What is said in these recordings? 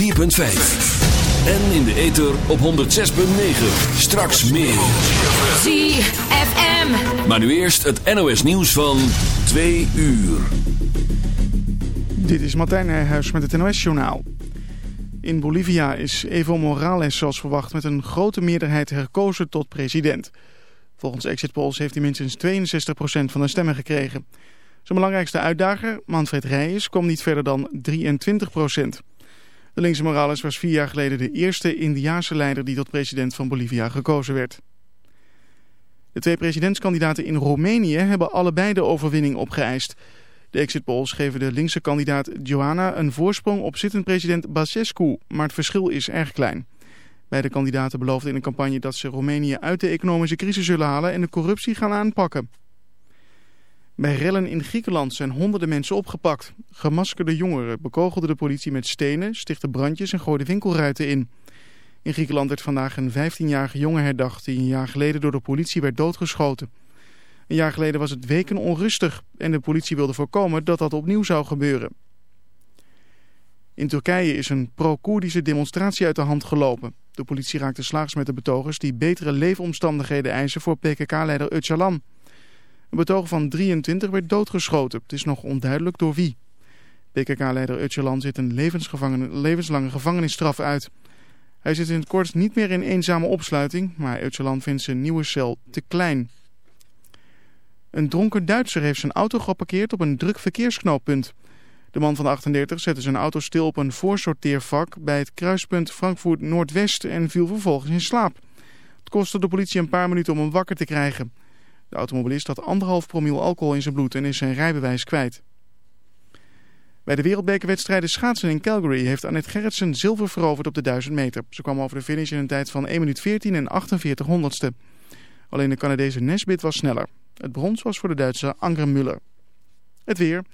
104.5. En in de ether op 106.9. Straks meer. ZFM. Maar nu eerst het NOS nieuws van 2 uur. Dit is Martijn Nijhuis met het NOS-journaal. In Bolivia is Evo Morales zoals verwacht met een grote meerderheid herkozen tot president. Volgens exit polls heeft hij minstens 62% van de stemmen gekregen. Zijn belangrijkste uitdager, Manfred Reyes, kwam niet verder dan 23%. De linkse Morales was vier jaar geleden de eerste Indiaanse leider die tot president van Bolivia gekozen werd. De twee presidentskandidaten in Roemenië hebben allebei de overwinning opgeëist. De exit polls geven de linkse kandidaat Joana een voorsprong op zittend president Basescu, maar het verschil is erg klein. Beide kandidaten beloofden in een campagne dat ze Roemenië uit de economische crisis zullen halen en de corruptie gaan aanpakken. Bij rellen in Griekenland zijn honderden mensen opgepakt. Gemaskerde jongeren bekogelden de politie met stenen, stichtten brandjes en gooiden winkelruiten in. In Griekenland werd vandaag een 15-jarige jongen herdacht die een jaar geleden door de politie werd doodgeschoten. Een jaar geleden was het weken onrustig en de politie wilde voorkomen dat dat opnieuw zou gebeuren. In Turkije is een pro-Koerdische demonstratie uit de hand gelopen. De politie raakte slaags met de betogers die betere leefomstandigheden eisen voor PKK-leider Öcalan. Een betoger van 23 werd doodgeschoten. Het is nog onduidelijk door wie. PKK-leider Öcalan zit een levenslange gevangenisstraf uit. Hij zit in het kort niet meer in eenzame opsluiting, maar Öcalan vindt zijn nieuwe cel te klein. Een dronken Duitser heeft zijn auto geparkeerd op een druk verkeersknooppunt. De man van 38 zette zijn auto stil op een voorsorteervak bij het kruispunt Frankfurt Noordwest en viel vervolgens in slaap. Het kostte de politie een paar minuten om hem wakker te krijgen. De automobilist had anderhalf promiel alcohol in zijn bloed en is zijn rijbewijs kwijt. Bij de wereldbekerwedstrijden schaatsen in Calgary heeft Annette Gerritsen zilver veroverd op de 1000 meter. Ze kwam over de finish in een tijd van 1 minuut 14 en 48 honderdste. Alleen de Canadese Nesbit was sneller. Het brons was voor de Duitse Angre Muller. Het weer.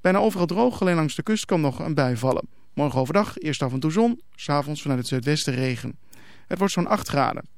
Bijna overal droog, alleen langs de kust kan nog een bui vallen. Morgen overdag eerst af en toe zon, s'avonds vanuit het zuidwesten regen. Het wordt zo'n 8 graden.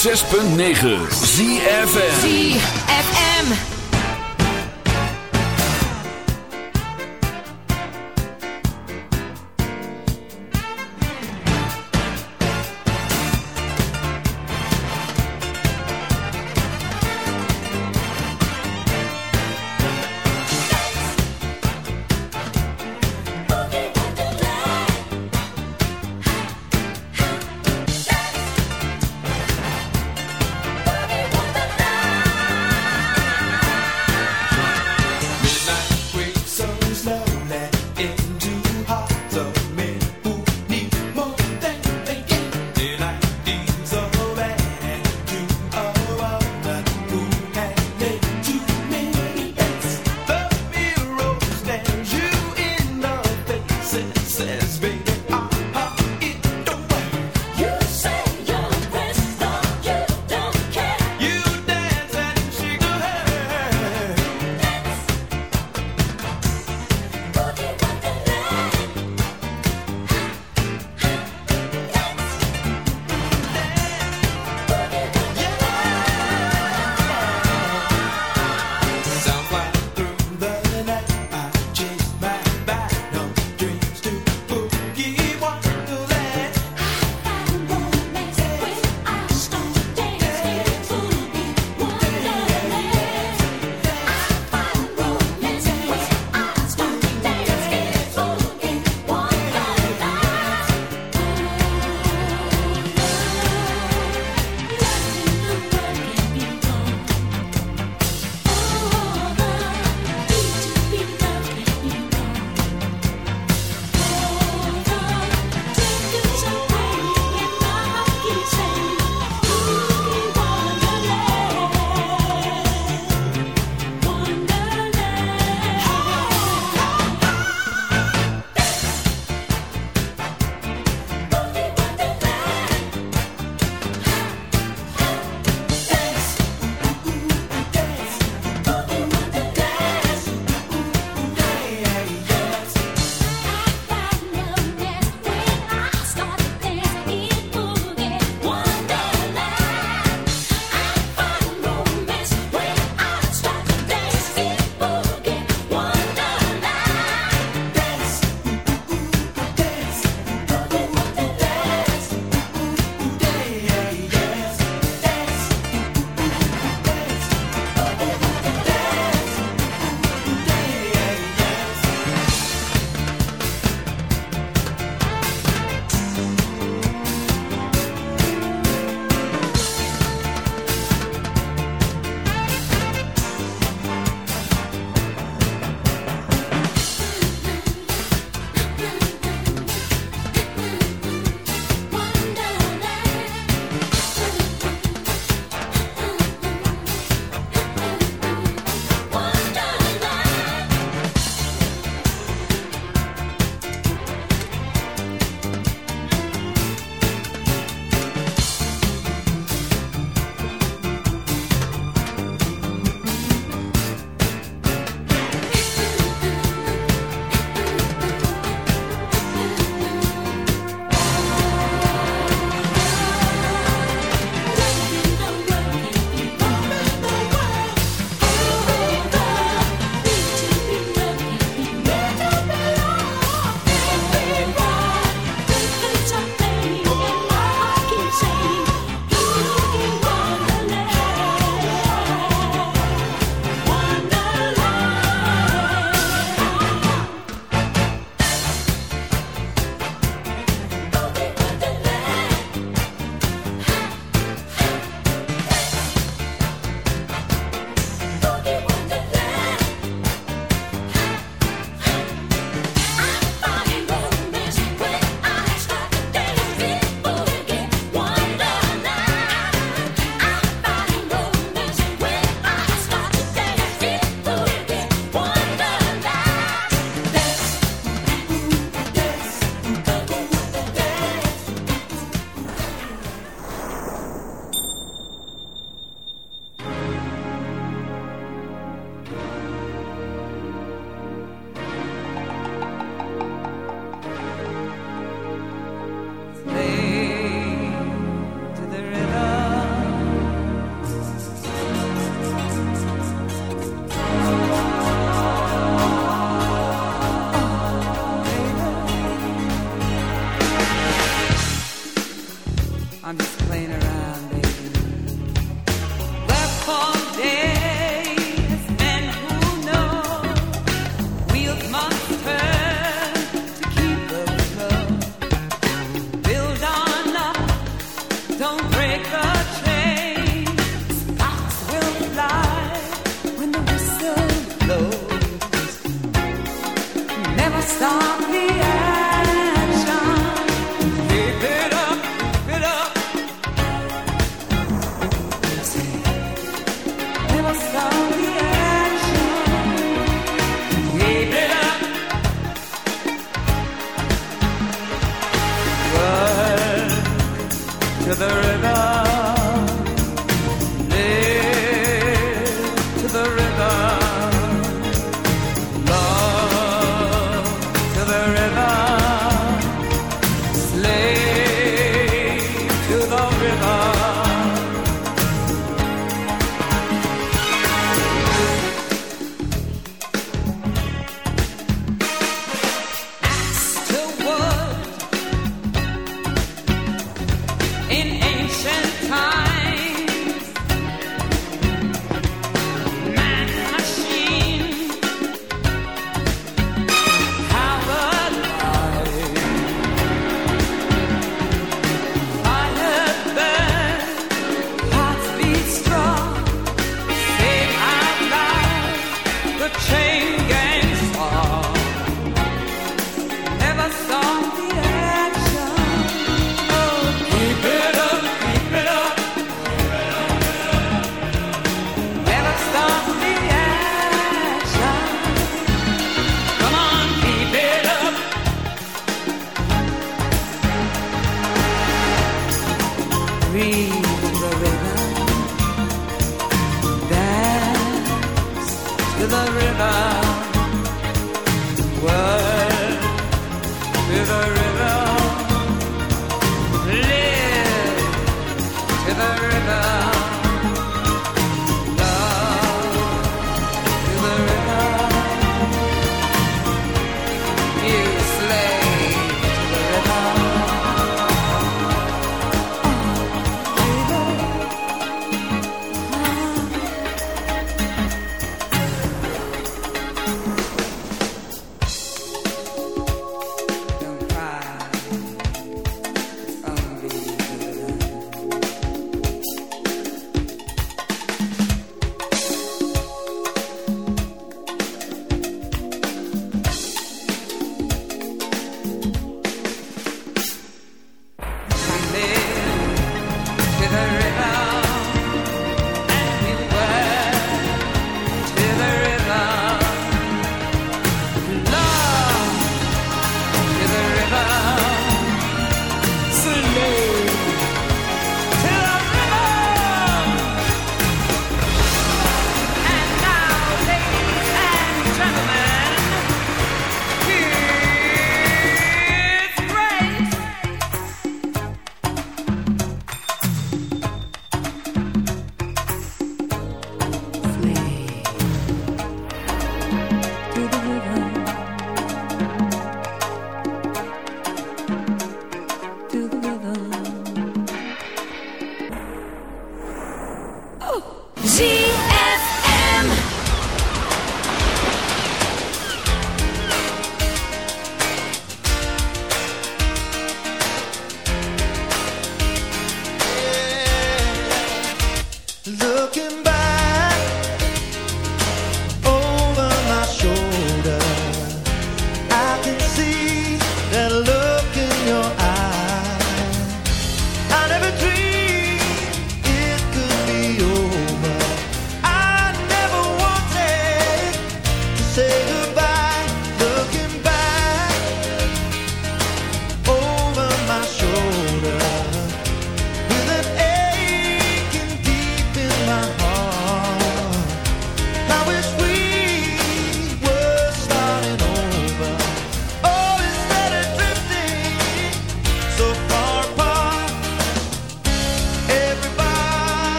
106.9 ZFM.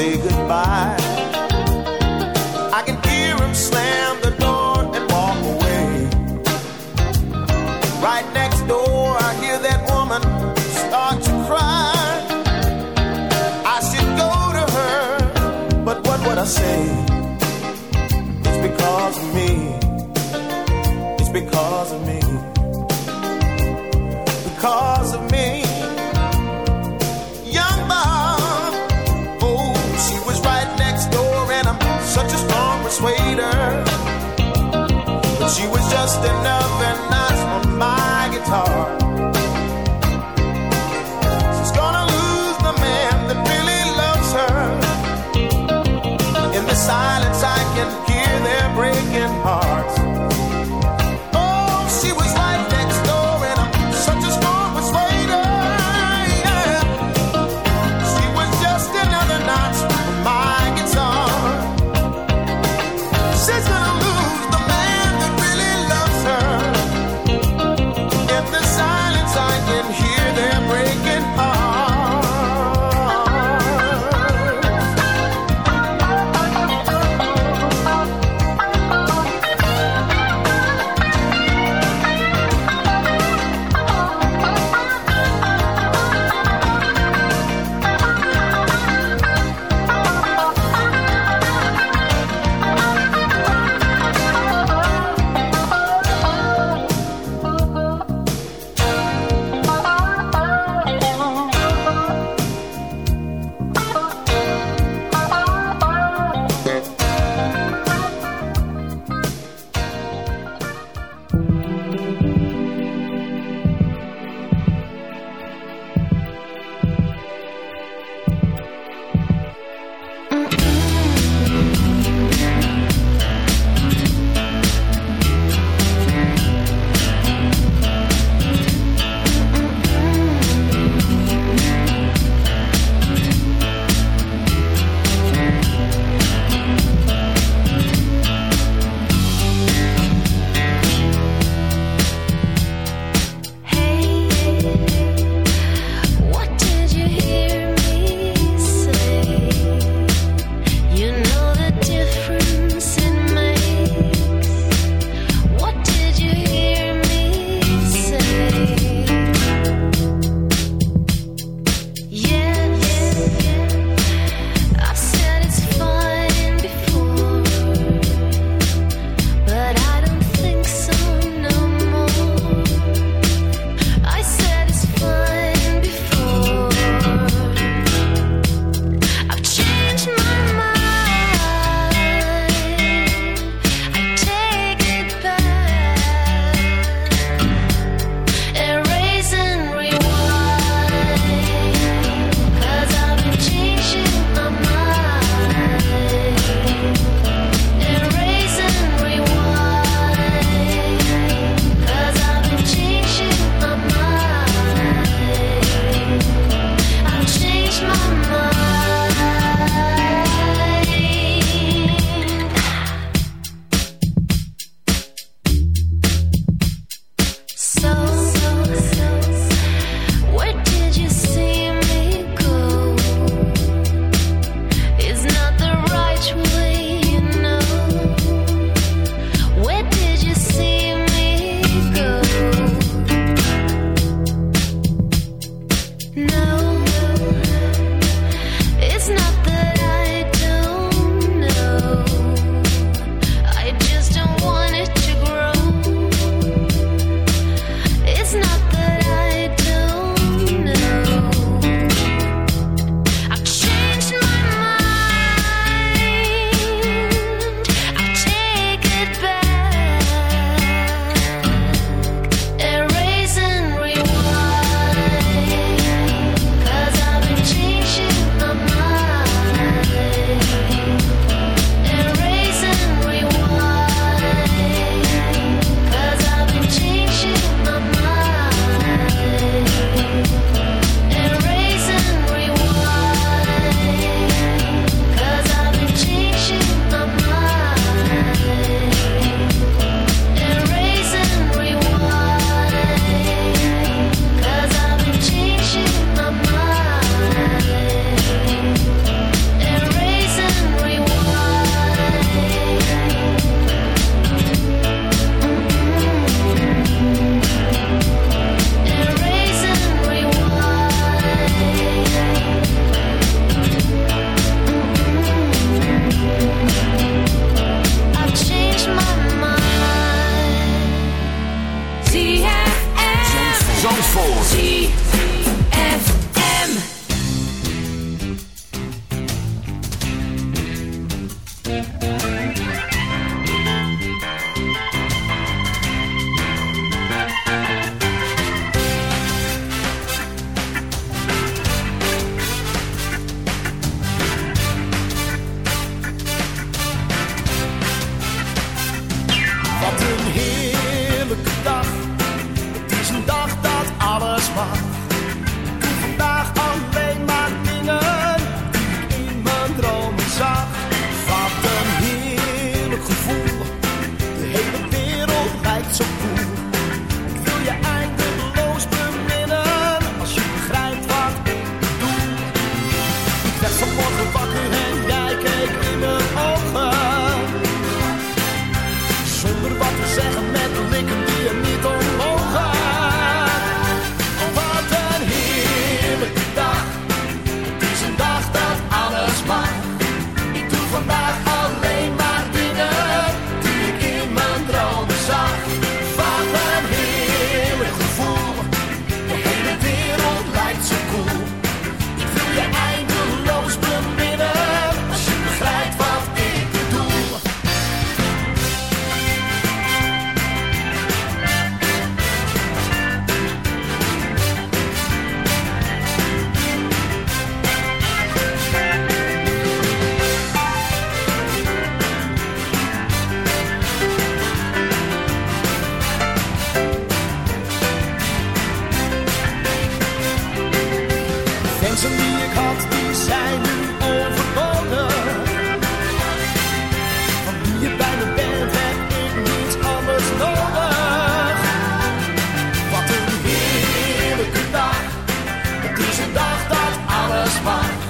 say goodbye. just enough and nice on my guitar. just fine.